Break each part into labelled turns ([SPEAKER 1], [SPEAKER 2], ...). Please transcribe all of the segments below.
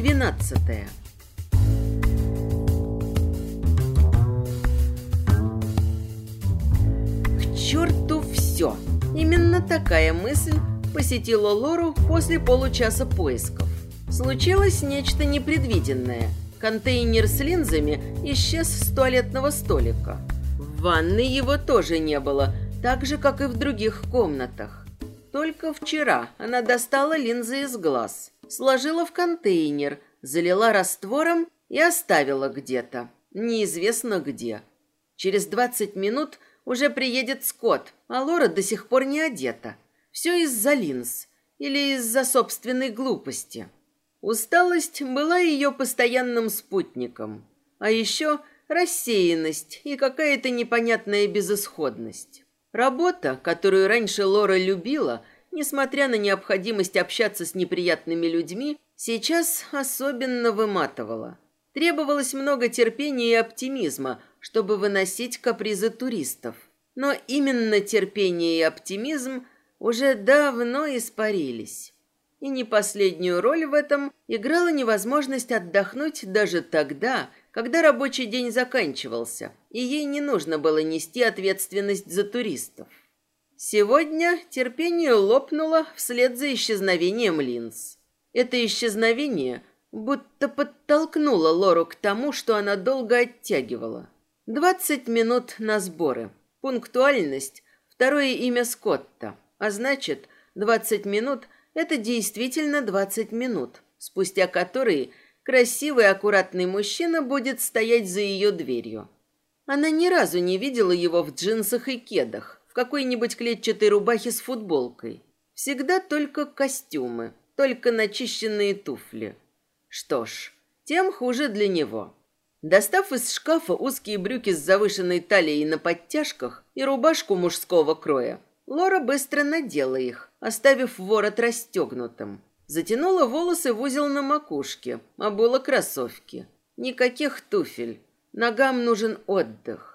[SPEAKER 1] Глава двенадцатая К черту все! Именно такая мысль посетила Лору после получаса поисков. Случилось нечто непредвиденное. Контейнер с линзами исчез с туалетного столика. В ванной его тоже не было, так же, как и в других комнатах. Только вчера она достала линзы из глаз, сложила в контейнер, залила раствором и оставила где-то. Неизвестно где. Через 20 минут уже приедет Скотт, а Лора до сих пор не одета. Все из-за линз или из-за собственной глупости. Усталость была ее постоянным спутником. А еще рассеянность и какая-то непонятная безысходность. Работа, которую раньше Лора любила, несмотря на необходимость общаться с неприятными людьми, сейчас особенно выматывала. Требовалось много терпения и оптимизма, чтобы выносить капризы туристов. Но именно терпение и оптимизм уже давно испарились. И не последнюю роль в этом играла невозможность отдохнуть даже тогда, когда рабочий день заканчивался, и ей не нужно было нести ответственность за туристов. Сегодня терпение лопнуло вслед за исчезновением линз. Это исчезновение будто подтолкнуло Лору к тому, что она долго оттягивала. Двадцать минут на сборы. Пунктуальность – второе имя Скотта. А значит, двадцать минут – это действительно двадцать минут, спустя которые красивый аккуратный мужчина будет стоять за ее дверью. Она ни разу не видела его в джинсах и кедах, какой-нибудь клетчатой рубахе с футболкой. Всегда только костюмы, только начищенные туфли. Что ж, тем хуже для него. Достав из шкафа узкие брюки с завышенной талией на подтяжках и рубашку мужского кроя, Лора быстро надела их, оставив ворот расстегнутым. Затянула волосы в узел на макушке, обула кроссовки. Никаких туфель. Ногам нужен отдых.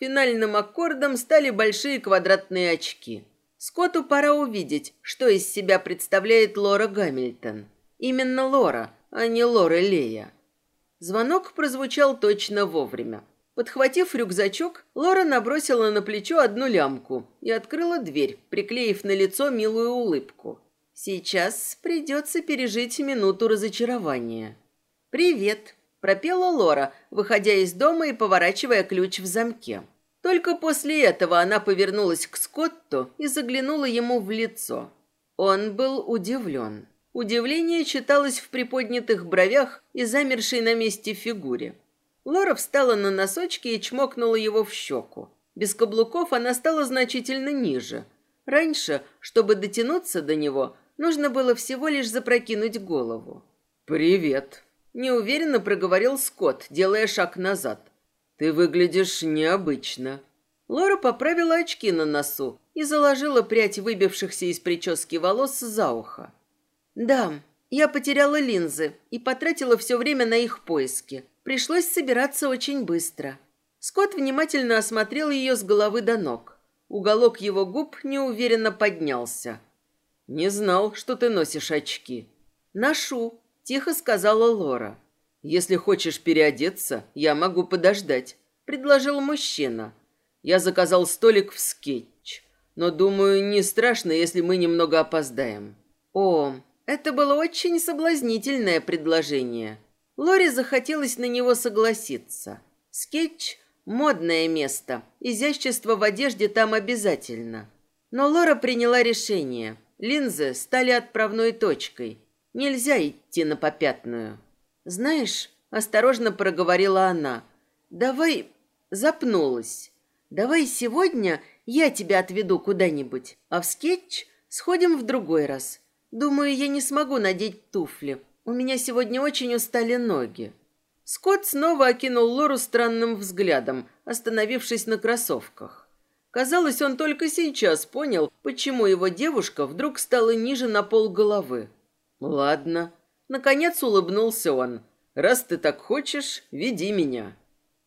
[SPEAKER 1] Финальным аккордом стали большие квадратные очки. Скотту пора увидеть, что из себя представляет Лора Гамильтон. Именно Лора, а не Лора Лея. Звонок прозвучал точно вовремя. Подхватив рюкзачок, Лора набросила на плечо одну лямку и открыла дверь, приклеив на лицо милую улыбку. Сейчас придется пережить минуту разочарования. «Привет», – пропела Лора, выходя из дома и поворачивая ключ в замке. Только после этого она повернулась к Скотту и заглянула ему в лицо. Он был удивлен. Удивление читалось в приподнятых бровях и замершей на месте фигуре. Лора встала на носочки и чмокнула его в щеку. Без каблуков она стала значительно ниже. Раньше, чтобы дотянуться до него, Нужно было всего лишь запрокинуть голову.
[SPEAKER 2] «Привет», –
[SPEAKER 1] неуверенно проговорил Скотт, делая шаг назад.
[SPEAKER 2] «Ты выглядишь необычно».
[SPEAKER 1] Лора поправила очки на носу и заложила прядь выбившихся из прически волос за ухо. «Да, я потеряла линзы и потратила все время на их поиски. Пришлось собираться очень быстро». Скотт внимательно осмотрел ее с головы до ног. Уголок его губ неуверенно поднялся.
[SPEAKER 2] «Не знал, что ты носишь очки».
[SPEAKER 1] «Ношу», – тихо сказала Лора.
[SPEAKER 2] «Если хочешь переодеться, я могу подождать», – предложил мужчина. «Я заказал столик в скетч, но, думаю, не страшно, если мы немного опоздаем».
[SPEAKER 1] «О, это было очень соблазнительное предложение». Лоре захотелось на него согласиться. Sketch – модное место, изящество в одежде там обязательно. Но Лора приняла решение – Линзы стали отправной точкой. Нельзя идти на попятную. Знаешь, осторожно проговорила она. Давай запнулась. Давай сегодня я тебя отведу куда-нибудь, а в скетч сходим в другой раз. Думаю, я не смогу надеть туфли. У меня сегодня очень устали ноги. Скотт снова окинул Лору странным взглядом, остановившись на кроссовках. Казалось, он только сейчас понял, почему его девушка вдруг стала ниже на пол головы.
[SPEAKER 2] «Ладно».
[SPEAKER 1] Наконец улыбнулся он.
[SPEAKER 2] «Раз ты так хочешь, веди меня».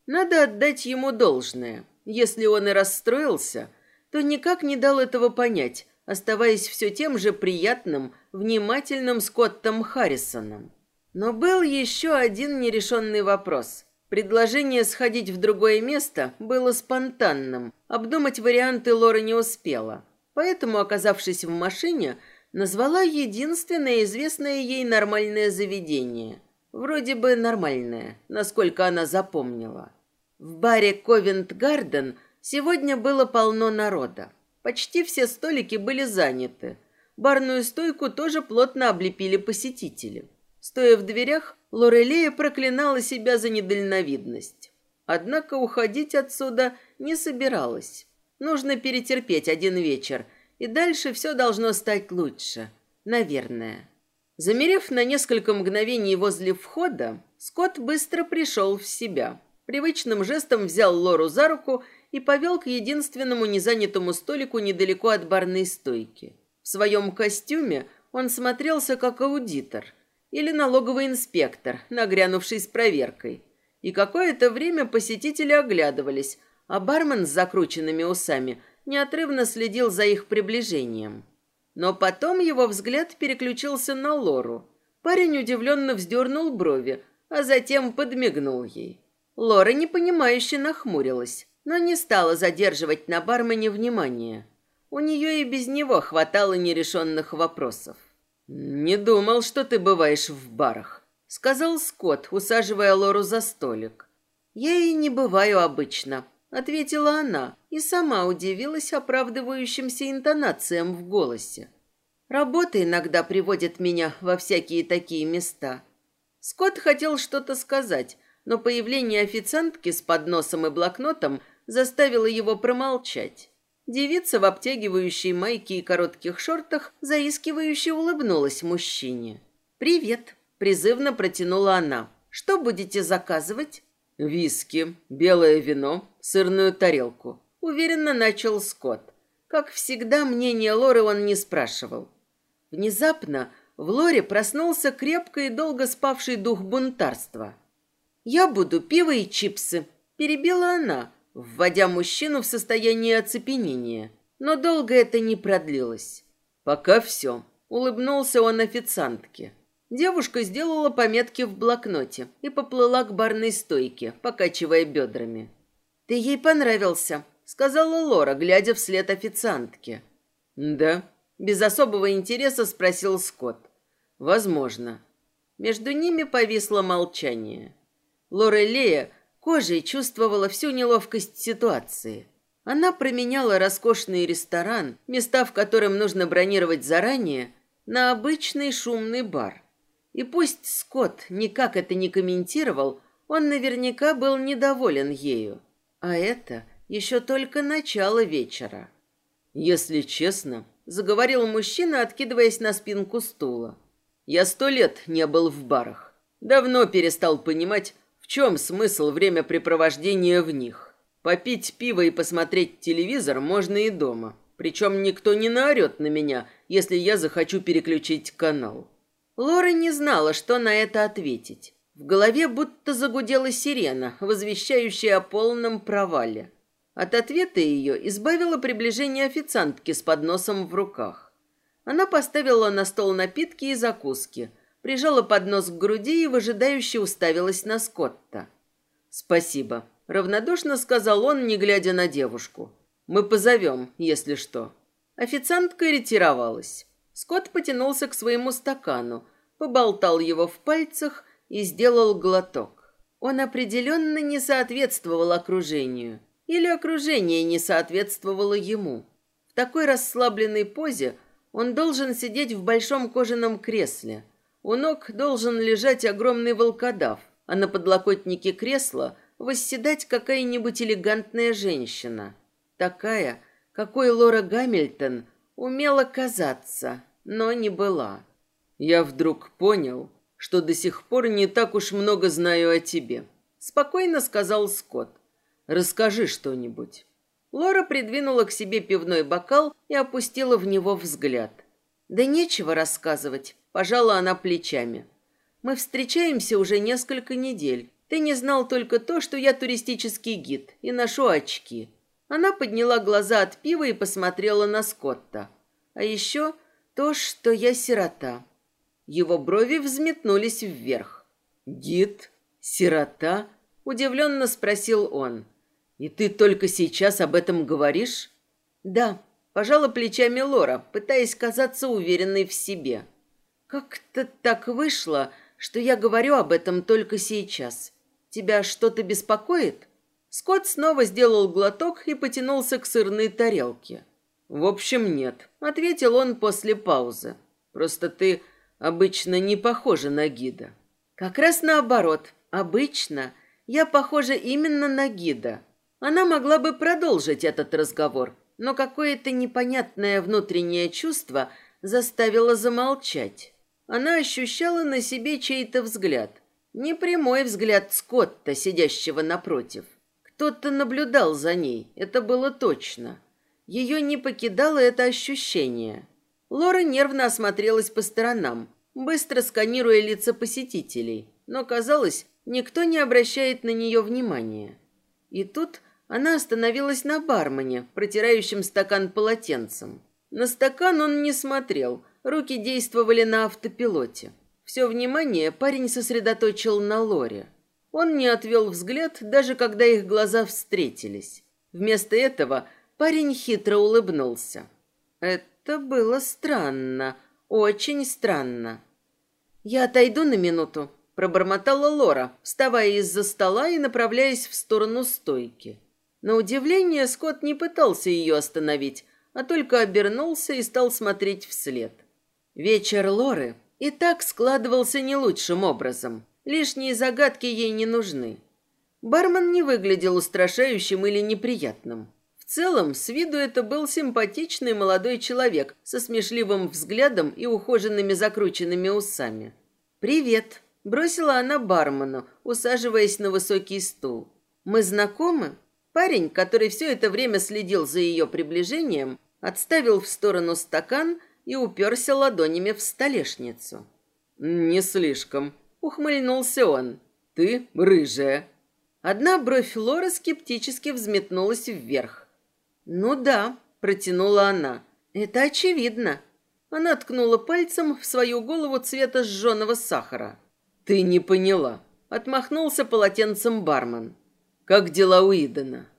[SPEAKER 1] Надо отдать ему должное. Если он и расстроился, то никак не дал этого понять, оставаясь все тем же приятным, внимательным Скоттом Харрисоном. Но был еще один нерешенный вопрос. Предложение сходить в другое место было спонтанным. Обдумать варианты Лора не успела. Поэтому, оказавшись в машине, назвала единственное известное ей нормальное заведение. Вроде бы нормальное, насколько она запомнила. В баре Ковент Гарден сегодня было полно народа. Почти все столики были заняты. Барную стойку тоже плотно облепили посетители. Стоя в дверях, Лорелея проклинала себя за недальновидность. Однако уходить отсюда не собиралась. Нужно перетерпеть один вечер, и дальше все должно стать лучше. Наверное. Замерев на несколько мгновений возле входа, Скотт быстро пришел в себя. Привычным жестом взял Лору за руку и повел к единственному незанятому столику недалеко от барной стойки. В своем костюме он смотрелся как аудитор или налоговый инспектор, нагрянувший с проверкой. И какое-то время посетители оглядывались, а бармен с закрученными усами неотрывно следил за их приближением. Но потом его взгляд переключился на Лору. Парень удивленно вздернул брови, а затем подмигнул ей. Лора непонимающе нахмурилась, но не стала задерживать на бармене внимание. У нее и без него хватало нерешенных вопросов. «Не думал, что ты бываешь в барах», — сказал Скотт, усаживая Лору за столик. «Я и не бываю обычно», — ответила она и сама удивилась оправдывающимся интонациям в голосе. «Работа иногда приводит меня во всякие такие места». Скотт хотел что-то сказать, но появление официантки с подносом и блокнотом заставило его промолчать. Девица в обтягивающей майке и коротких шортах заискивающе улыбнулась мужчине. «Привет», — призывно протянула она. «Что будете заказывать?» «Виски, белое вино, сырную тарелку», — уверенно начал Скотт. Как всегда, мнение Лоры он не спрашивал. Внезапно в Лоре проснулся крепко и долго спавший дух бунтарства. «Я буду пиво и чипсы», — перебила она, — вводя мужчину в состояние оцепенения. Но долго это не продлилось. «Пока все», — улыбнулся он официантке. Девушка сделала пометки в блокноте и поплыла к барной стойке, покачивая бедрами. «Ты ей понравился», — сказала Лора, глядя вслед официантке. «Да», — без особого интереса спросил Скотт. «Возможно». Между ними повисло молчание. Лора Лея Кожей чувствовала всю неловкость ситуации. Она променяла роскошный ресторан, места в котором нужно бронировать заранее, на обычный шумный бар. И пусть Скотт никак это не комментировал, он наверняка был недоволен ею. А это еще только начало вечера. «Если честно», — заговорил мужчина, откидываясь на спинку стула. «Я сто лет не был в барах. Давно перестал понимать, в чем смысл времяпрепровождения в них? Попить пиво и посмотреть телевизор можно и дома. Причем никто не наорет на меня, если я захочу переключить канал. Лора не знала, что на это ответить. В голове будто загудела сирена, возвещающая о полном провале. От ответа ее избавило приближение официантки с подносом в руках. Она поставила на стол напитки и закуски – прижала поднос к груди и выжидающе уставилась на Скотта. «Спасибо», — равнодушно сказал он, не глядя на девушку. «Мы позовем, если что». Официантка ретировалась. Скотт потянулся к своему стакану, поболтал его в пальцах и сделал глоток. Он определенно не соответствовал окружению. Или окружение не соответствовало ему. В такой расслабленной позе он должен сидеть в большом кожаном кресле – у ног должен лежать огромный волкодав, а на подлокотнике кресла восседать какая-нибудь элегантная женщина. Такая, какой Лора Гамильтон умела казаться, но не была. Я вдруг понял, что до сих пор не так уж много знаю о тебе, спокойно сказал Скотт. Расскажи что-нибудь. Лора придвинула к себе пивной бокал и опустила в него взгляд. Да нечего рассказывать. Пожала она плечами. Мы встречаемся уже несколько недель. Ты не знал только то, что я туристический гид и ношу очки. Она подняла глаза от пива и посмотрела на Скотта. А еще то, что я сирота. Его брови взметнулись вверх. «Гид? Сирота?» – удивленно спросил он. «И ты только сейчас об этом говоришь?» «Да», – пожала плечами Лора, пытаясь казаться уверенной в себе. «Как-то так вышло, что я говорю об этом только сейчас. Тебя что-то беспокоит?» Скотт снова сделал глоток и потянулся к сырной тарелке. «В общем, нет», — ответил он после паузы. «Просто ты обычно не похожа на гида». «Как раз наоборот. Обычно я похожа именно на гида. Она могла бы продолжить этот разговор, но какое-то непонятное внутреннее чувство заставило замолчать. Она ощущала на себе чей-то взгляд. Непрямой взгляд Скотта, сидящего напротив. Кто-то наблюдал за ней, это было точно. Ее не покидало это ощущение. Лора нервно осмотрелась по сторонам, быстро сканируя лица посетителей, но, казалось, никто не обращает на нее внимания. И тут она остановилась на бармене, протирающем стакан полотенцем. На стакан он не смотрел, руки действовали на автопилоте. Все внимание парень сосредоточил на Лоре. Он не отвел взгляд, даже когда их глаза встретились. Вместо этого парень хитро улыбнулся. Это было странно, очень странно. «Я отойду на минуту», – пробормотала Лора, вставая из-за стола и направляясь в сторону стойки. На удивление Скотт не пытался ее остановить, а только обернулся и стал смотреть вслед. Вечер Лоры и так складывался не лучшим образом. Лишние загадки ей не нужны. Бармен не выглядел устрашающим или неприятным. В целом, с виду это был симпатичный молодой человек со смешливым взглядом и ухоженными закрученными усами. «Привет», – бросила она бармену, усаживаясь на высокий стул. «Мы знакомы?» Парень, который все это время следил за ее приближением, отставил в сторону стакан и уперся ладонями в столешницу. «Не слишком», — ухмыльнулся он. «Ты рыжая». Одна бровь Лоры скептически взметнулась вверх. «Ну да», — протянула она, — «это очевидно». Она ткнула пальцем в свою голову цвета сжженного сахара. «Ты не поняла», — отмахнулся полотенцем бармен. Как дела у Идена?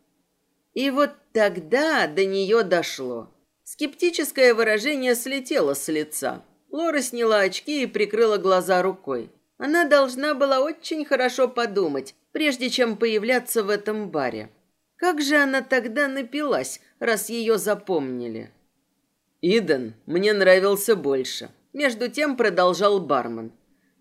[SPEAKER 1] И вот тогда до нее дошло. Скептическое выражение слетело с лица. Лора сняла очки и прикрыла глаза рукой. Она должна была очень хорошо подумать, прежде чем появляться в этом баре. Как же она тогда напилась, раз ее запомнили? Иден мне нравился больше. Между тем продолжал бармен.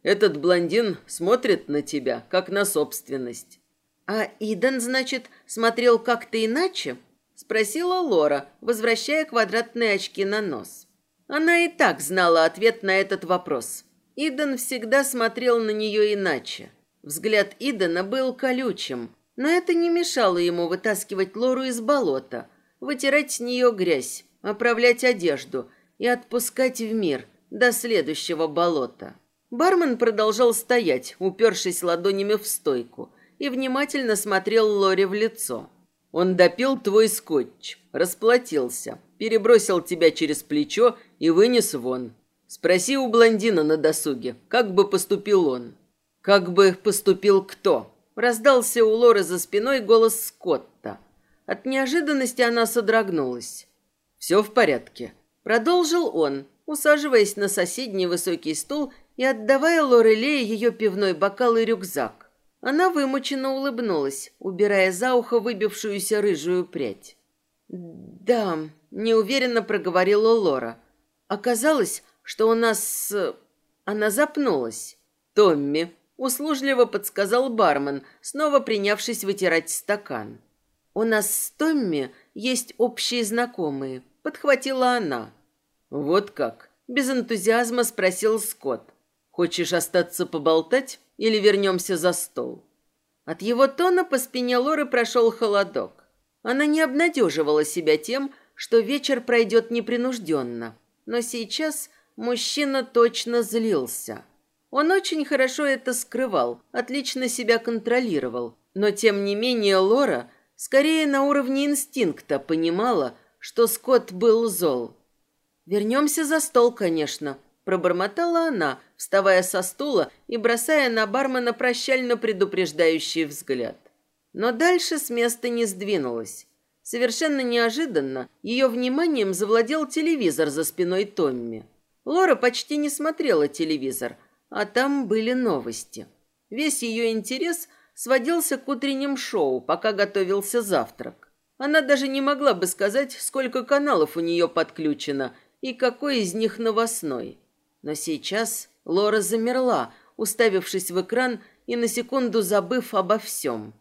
[SPEAKER 1] Этот блондин смотрит на тебя, как на собственность. «А Иден, значит, смотрел как-то иначе?» – спросила Лора, возвращая квадратные очки на нос. Она и так знала ответ на этот вопрос. Иден всегда смотрел на нее иначе. Взгляд Идена был колючим, но это не мешало ему вытаскивать Лору из болота, вытирать с нее грязь, оправлять одежду и отпускать в мир до следующего болота. Бармен продолжал стоять, упершись ладонями в стойку – и внимательно смотрел Лори в лицо. Он допил твой скотч, расплатился, перебросил тебя через плечо и вынес вон. Спроси у блондина на досуге, как бы поступил он. Как бы поступил кто? Раздался у Лоры за спиной голос Скотта. От неожиданности она содрогнулась. «Все в порядке», — продолжил он, усаживаясь на соседний высокий стул и отдавая Лорелее ее пивной бокал и рюкзак. Она вымученно улыбнулась, убирая за ухо выбившуюся рыжую прядь. «Да», — неуверенно проговорила Лора. «Оказалось, что у нас...» Она запнулась. «Томми», — услужливо подсказал бармен, снова принявшись вытирать стакан. «У нас с Томми есть общие знакомые», — подхватила она. «Вот как?» — без энтузиазма спросил Скотт. «Хочешь остаться поболтать?» или вернемся за стол?» От его тона по спине Лоры прошел холодок. Она не обнадеживала себя тем, что вечер пройдет непринужденно. Но сейчас мужчина точно злился. Он очень хорошо это скрывал, отлично себя контролировал. Но тем не менее Лора, скорее на уровне инстинкта, понимала, что Скотт был зол. «Вернемся за стол, конечно», – пробормотала она, вставая со стула и бросая на бармена прощально предупреждающий взгляд. Но дальше с места не сдвинулась. Совершенно неожиданно ее вниманием завладел телевизор за спиной Томми. Лора почти не смотрела телевизор, а там были новости. Весь ее интерес сводился к утренним шоу, пока готовился завтрак. Она даже не могла бы сказать, сколько каналов у нее подключено и какой из них новостной. Но сейчас Лора замерла, уставившись в экран и на секунду забыв обо всем.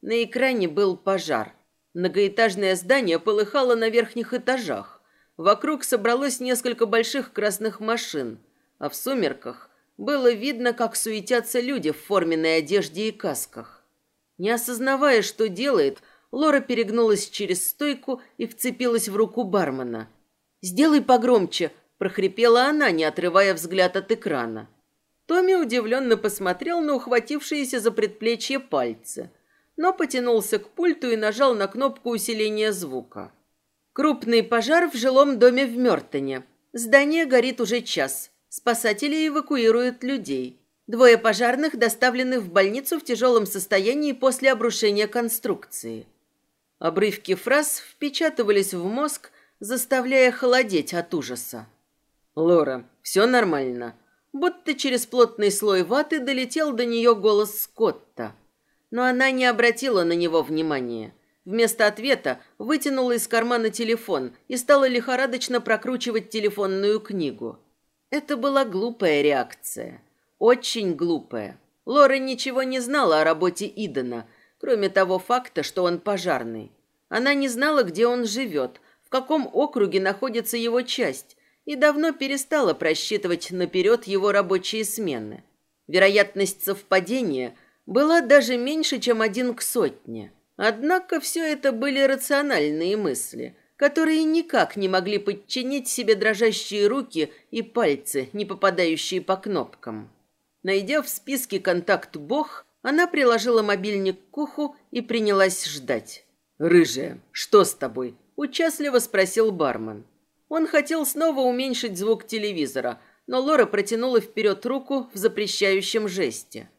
[SPEAKER 1] На экране был пожар. Многоэтажное здание полыхало на верхних этажах. Вокруг собралось несколько больших красных машин, а в сумерках было видно, как суетятся люди в форменной одежде и касках. Не осознавая, что делает, Лора перегнулась через стойку и вцепилась в руку бармена. «Сделай погромче!» – прохрипела она, не отрывая взгляд от экрана. Томми удивленно посмотрел на ухватившиеся за предплечье пальцы, но потянулся к пульту и нажал на кнопку усиления звука. Крупный пожар в жилом доме в Мёртоне. Здание горит уже час. Спасатели эвакуируют людей. Двое пожарных доставлены в больницу в тяжелом состоянии после обрушения конструкции. Обрывки фраз впечатывались в мозг, заставляя холодеть от ужаса. «Лора, все нормально». Будто через плотный слой ваты долетел до нее голос Скотта. Но она не обратила на него внимания. Вместо ответа вытянула из кармана телефон и стала лихорадочно прокручивать телефонную книгу. Это была глупая реакция. Очень глупая. Лора ничего не знала о работе Идена, кроме того факта, что он пожарный. Она не знала, где он живет, в каком округе находится его часть, и давно перестала просчитывать наперед его рабочие смены. Вероятность совпадения была даже меньше, чем один к сотне – Однако все это были рациональные мысли, которые никак не могли подчинить себе дрожащие руки и пальцы, не попадающие по кнопкам. Найдя в списке контакт Бог, она приложила мобильник к уху и принялась ждать. «Рыжая, что с тобой?» – участливо спросил бармен. Он хотел снова уменьшить звук телевизора, но Лора протянула вперед руку в запрещающем жесте.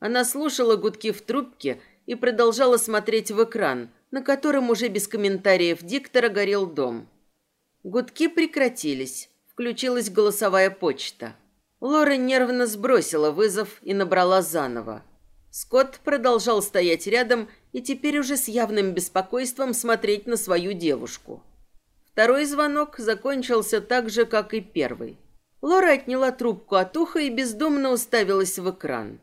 [SPEAKER 1] Она слушала гудки в трубке и продолжала смотреть в экран, на котором уже без комментариев диктора горел дом. Гудки прекратились. Включилась голосовая почта. Лора нервно сбросила вызов и набрала заново. Скотт продолжал стоять рядом и теперь уже с явным беспокойством смотреть на свою девушку. Второй звонок закончился так же, как и первый. Лора отняла трубку от уха и бездумно уставилась в экран.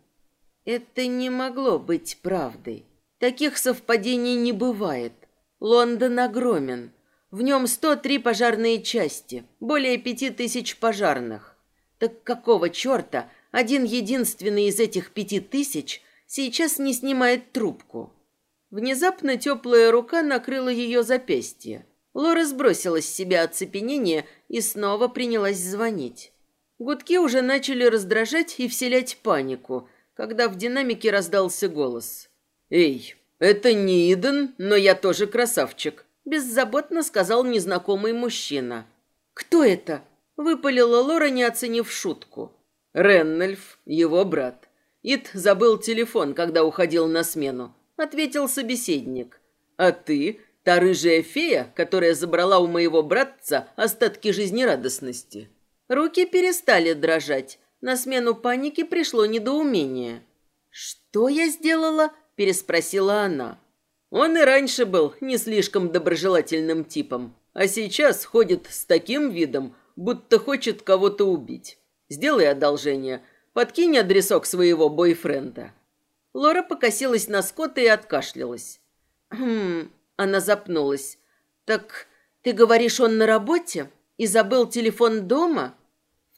[SPEAKER 1] Это не могло быть правдой. Таких совпадений не бывает. Лондон огромен. В нем 103 пожарные части, более пяти тысяч пожарных. Так какого черта один единственный из этих пяти тысяч сейчас не снимает трубку? Внезапно теплая рука накрыла ее запястье. Лора сбросила с себя оцепенение и снова принялась звонить. Гудки уже начали раздражать и вселять панику – когда в динамике раздался голос. «Эй, это не Иден, но я тоже красавчик», – беззаботно сказал незнакомый мужчина. «Кто это?» – выпалила Лора, не оценив шутку. «Реннельф, его брат. Ид забыл телефон, когда уходил на смену», – ответил собеседник. «А ты – та рыжая фея, которая забрала у моего братца остатки жизнерадостности». Руки перестали дрожать, на смену панике пришло недоумение. «Что я сделала?» – переспросила она. Он и раньше был не слишком доброжелательным типом, а сейчас ходит с таким видом, будто хочет кого-то убить. Сделай одолжение, подкинь адресок своего бойфренда. Лора покосилась на Скотта и откашлялась. «Хм...» – она запнулась. «Так ты говоришь, он на работе? И забыл телефон дома?»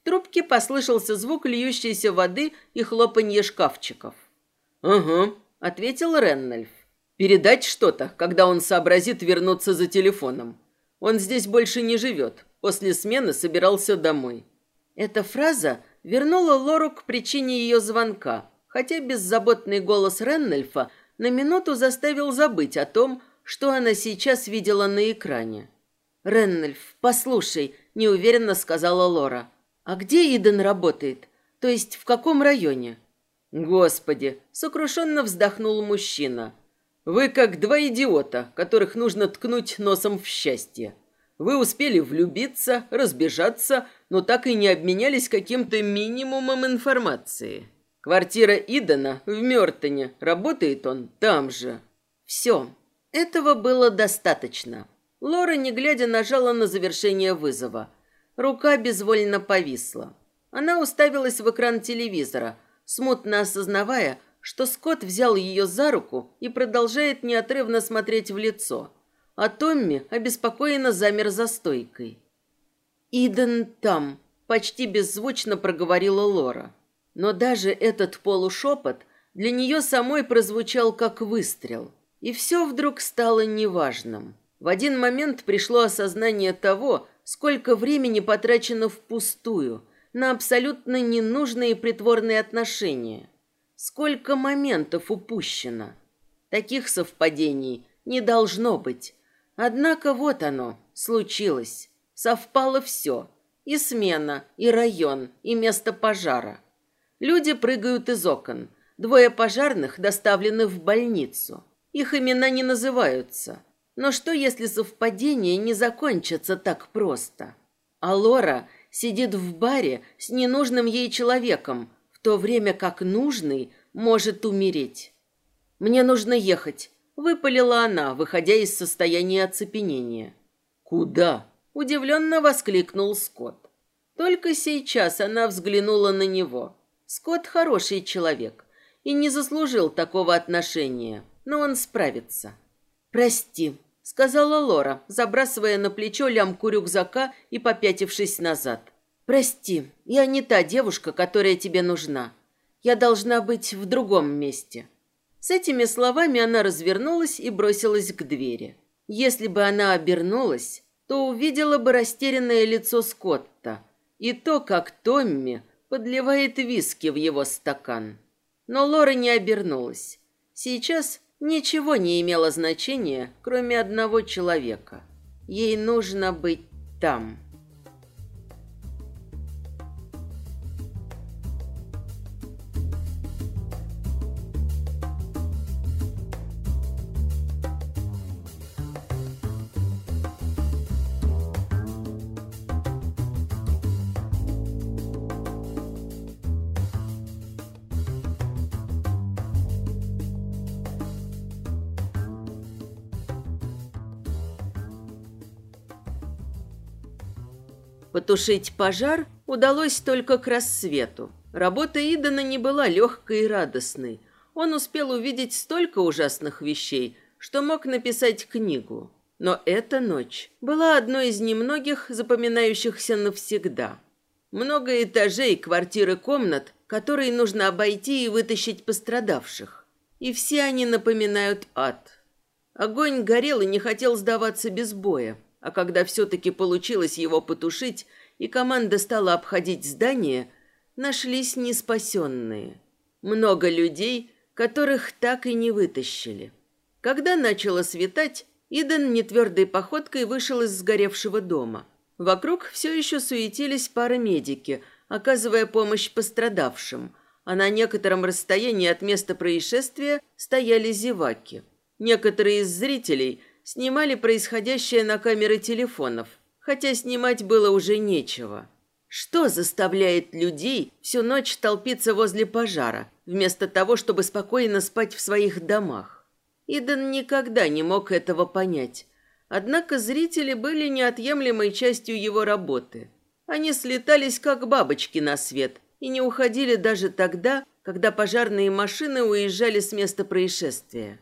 [SPEAKER 1] Трубке послышался звук льющейся воды и хлопанье шкафчиков. «Ага», — ответил Реннольф. «Передать что-то, когда он сообразит вернуться за телефоном. Он здесь больше не живет. После смены собирался домой». Эта фраза вернула Лору к причине ее звонка, хотя беззаботный голос Реннольфа на минуту заставил забыть о том, что она сейчас видела на экране. «Реннольф, послушай», — неуверенно сказала Лора. «А где Иден работает? То есть в каком районе? Господи, сокрушенно вздохнул мужчина. Вы как два идиота, которых нужно ткнуть носом в счастье. Вы успели влюбиться, разбежаться, но так и не обменялись каким-то минимумом информации. Квартира Идана в Мёртоне, работает он там же. Все, этого было достаточно. Лора, не глядя, нажала на завершение вызова. Рука безвольно повисла. Она уставилась в экран телевизора, смутно осознавая, что Скотт взял ее за руку и продолжает неотрывно смотреть в лицо, а Томми обеспокоенно замер за стойкой. «Иден там», — почти беззвучно проговорила Лора. Но даже этот полушепот для нее самой прозвучал как выстрел. И все вдруг стало неважным. В один момент пришло осознание того, сколько времени потрачено впустую, на абсолютно ненужные притворные отношения. Сколько моментов упущено. Таких совпадений не должно быть. Однако вот оно, случилось. Совпало все. И смена, и район, и место пожара. Люди прыгают из окон. Двое пожарных доставлены в больницу. Их имена не называются. Но что, если совпадение не закончится так просто? А Лора сидит в баре с ненужным ей человеком, в то время как нужный может умереть. «Мне нужно ехать», — выпалила она, выходя из состояния оцепенения. «Куда?» — удивленно воскликнул Скотт. Только сейчас она взглянула на него. Скотт хороший человек и не заслужил такого отношения, но он справится. «Прости», — сказала Лора, забрасывая на плечо лямку рюкзака и попятившись назад. «Прости, я не та девушка, которая тебе нужна. Я должна быть в другом месте». С этими словами она развернулась и бросилась к двери. Если бы она обернулась, то увидела бы растерянное лицо Скотта и то, как Томми подливает виски в его стакан. Но Лора не обернулась. Сейчас ничего не имело значения, кроме одного человека. Ей нужно быть там. Потушить пожар удалось только к рассвету. Работа Идана не была легкой и радостной. Он успел увидеть столько ужасных вещей, что мог написать книгу. Но эта ночь была одной из немногих запоминающихся навсегда. Много этажей, квартиры, комнат, которые нужно обойти и вытащить пострадавших. И все они напоминают ад. Огонь горел и не хотел сдаваться без боя. А когда все-таки получилось его потушить, и команда стала обходить здание, нашлись неспасенные. Много людей, которых так и не вытащили. Когда начало светать, Иден нетвердой походкой вышел из сгоревшего дома. Вокруг все еще суетились парамедики, оказывая помощь пострадавшим, а на некотором расстоянии от места происшествия стояли зеваки. Некоторые из зрителей – снимали происходящее на камеры телефонов, хотя снимать было уже нечего. Что заставляет людей всю ночь толпиться возле пожара, вместо того, чтобы спокойно спать в своих домах? Иден никогда не мог этого понять. Однако зрители были неотъемлемой частью его работы. Они слетались, как бабочки на свет, и не уходили даже тогда, когда пожарные машины уезжали с места происшествия.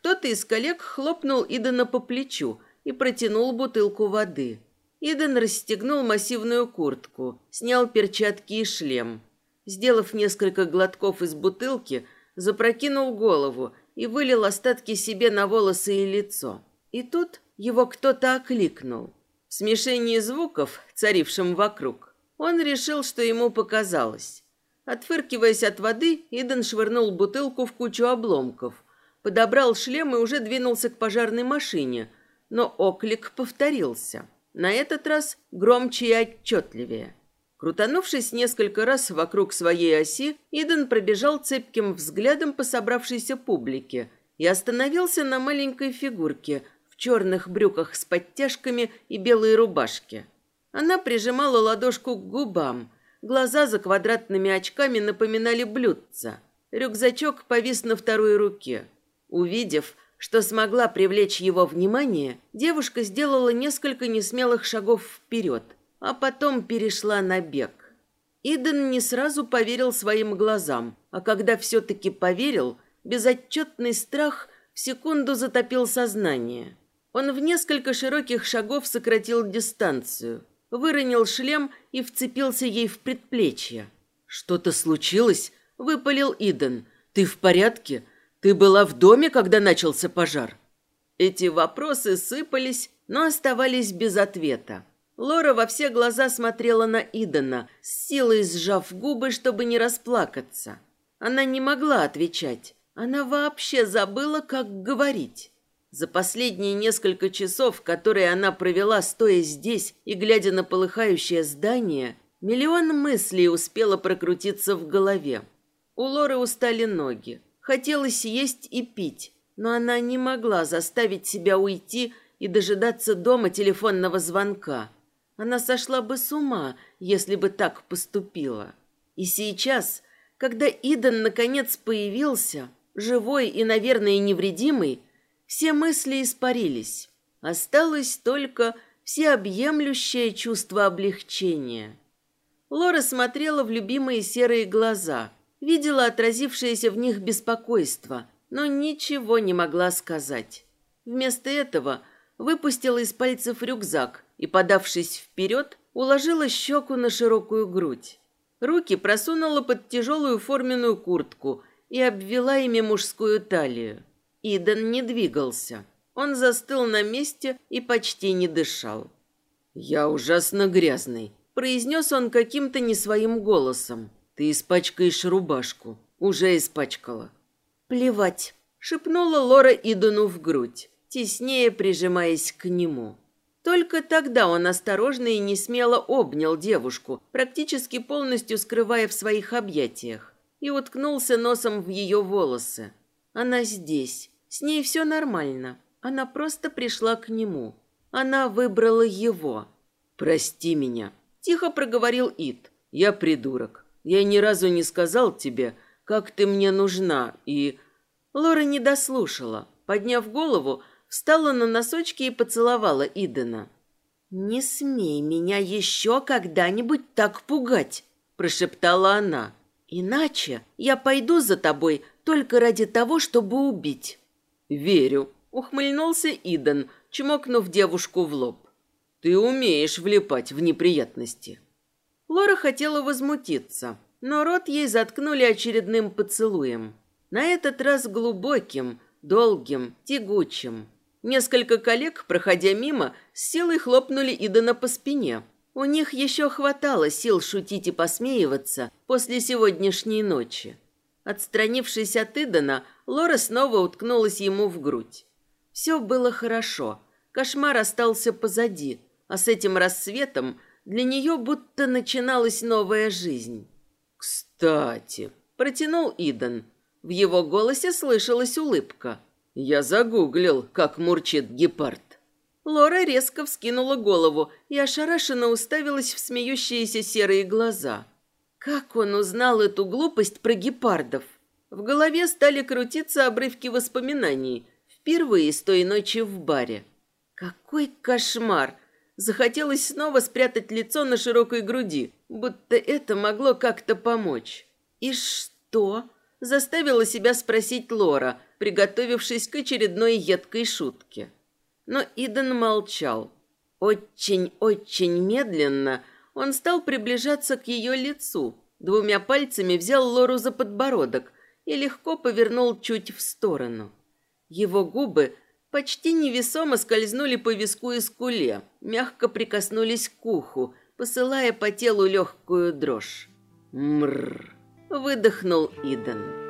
[SPEAKER 1] Кто-то из коллег хлопнул Идена по плечу и протянул бутылку воды. Иден расстегнул массивную куртку, снял перчатки и шлем. Сделав несколько глотков из бутылки, запрокинул голову и вылил остатки себе на волосы и лицо. И тут его кто-то окликнул. В смешении звуков, царившем вокруг, он решил, что ему показалось. Отфыркиваясь от воды, Иден швырнул бутылку в кучу обломков – подобрал шлем и уже двинулся к пожарной машине, но оклик повторился. На этот раз громче и отчетливее. Крутанувшись несколько раз вокруг своей оси, Иден пробежал цепким взглядом по собравшейся публике и остановился на маленькой фигурке в черных брюках с подтяжками и белой рубашке. Она прижимала ладошку к губам, глаза за квадратными очками напоминали блюдца. Рюкзачок повис на второй руке. Увидев, что смогла привлечь его внимание, девушка сделала несколько несмелых шагов вперед – а потом перешла на бег. Иден не сразу поверил своим глазам, а когда все-таки поверил, безотчетный страх в секунду затопил сознание. Он в несколько широких шагов сократил дистанцию, выронил шлем и вцепился ей в предплечье. «Что-то случилось?» – выпалил Иден. «Ты в порядке? Ты была в доме, когда начался пожар?» Эти вопросы сыпались, но оставались без ответа. Лора во все глаза смотрела на Идана, с силой сжав губы, чтобы не расплакаться. Она не могла отвечать. Она вообще забыла, как говорить. За последние несколько часов, которые она провела, стоя здесь и глядя на полыхающее здание, миллион мыслей успело прокрутиться в голове. У Лоры устали ноги. Хотелось есть и пить, но она не могла заставить себя уйти и дожидаться дома телефонного звонка – она сошла бы с ума, если бы так поступила. И сейчас, когда Идан наконец появился, живой и, наверное, невредимый, все мысли испарились. Осталось только всеобъемлющее чувство облегчения. Лора смотрела в любимые серые глаза, видела отразившееся в них беспокойство, но ничего не могла сказать. Вместо этого выпустила из пальцев рюкзак и, подавшись вперед, уложила щеку на широкую грудь. Руки просунула под тяжелую форменную куртку и обвела ими мужскую талию. Идан не двигался. Он застыл на месте и почти не дышал. «Я ужасно грязный», — произнес он каким-то не своим голосом. «Ты испачкаешь рубашку. Уже испачкала». «Плевать», — шепнула Лора Идану в грудь, теснее прижимаясь к нему. Только тогда он осторожно и не смело обнял девушку, практически полностью скрывая в своих объятиях, и уткнулся носом в ее волосы. Она здесь. С ней все нормально. Она просто пришла к нему. Она выбрала его. «Прости меня», – тихо проговорил Ит. «Я придурок. Я ни разу не сказал тебе, как ты мне нужна, и...» Лора не дослушала. Подняв голову, встала на носочки и поцеловала Идена. «Не смей меня еще когда-нибудь так пугать», – прошептала она. «Иначе я пойду за тобой только ради того, чтобы убить».
[SPEAKER 2] «Верю», – ухмыльнулся Иден, чмокнув девушку в лоб. «Ты умеешь влипать в неприятности».
[SPEAKER 1] Лора хотела возмутиться, но рот ей заткнули очередным поцелуем. На этот раз глубоким, долгим, тягучим. Несколько коллег, проходя мимо, с силой хлопнули Идана по спине. У них еще хватало сил шутить и посмеиваться после сегодняшней ночи. Отстранившись от Идана, Лора снова уткнулась ему в грудь. Все было хорошо. Кошмар остался позади, а с этим рассветом для нее будто начиналась новая жизнь.
[SPEAKER 2] «Кстати», — протянул Идан. В его голосе слышалась улыбка. Я загуглил, как мурчит гепард.
[SPEAKER 1] Лора резко вскинула голову и ошарашенно уставилась в смеющиеся серые глаза. Как он узнал эту глупость про гепардов? В голове стали крутиться обрывки воспоминаний. Впервые с той ночи в баре. Какой кошмар! Захотелось снова спрятать лицо на широкой груди, будто это могло как-то помочь. И что? Заставила себя спросить Лора – приготовившись к очередной едкой шутке. Но Иден молчал. Очень-очень медленно он стал приближаться к ее лицу, двумя пальцами взял Лору за подбородок и легко повернул чуть в сторону. Его губы почти невесомо скользнули по виску и скуле, мягко прикоснулись к уху, посылая по телу легкую дрожь. «Мрррр!» – выдохнул Иден.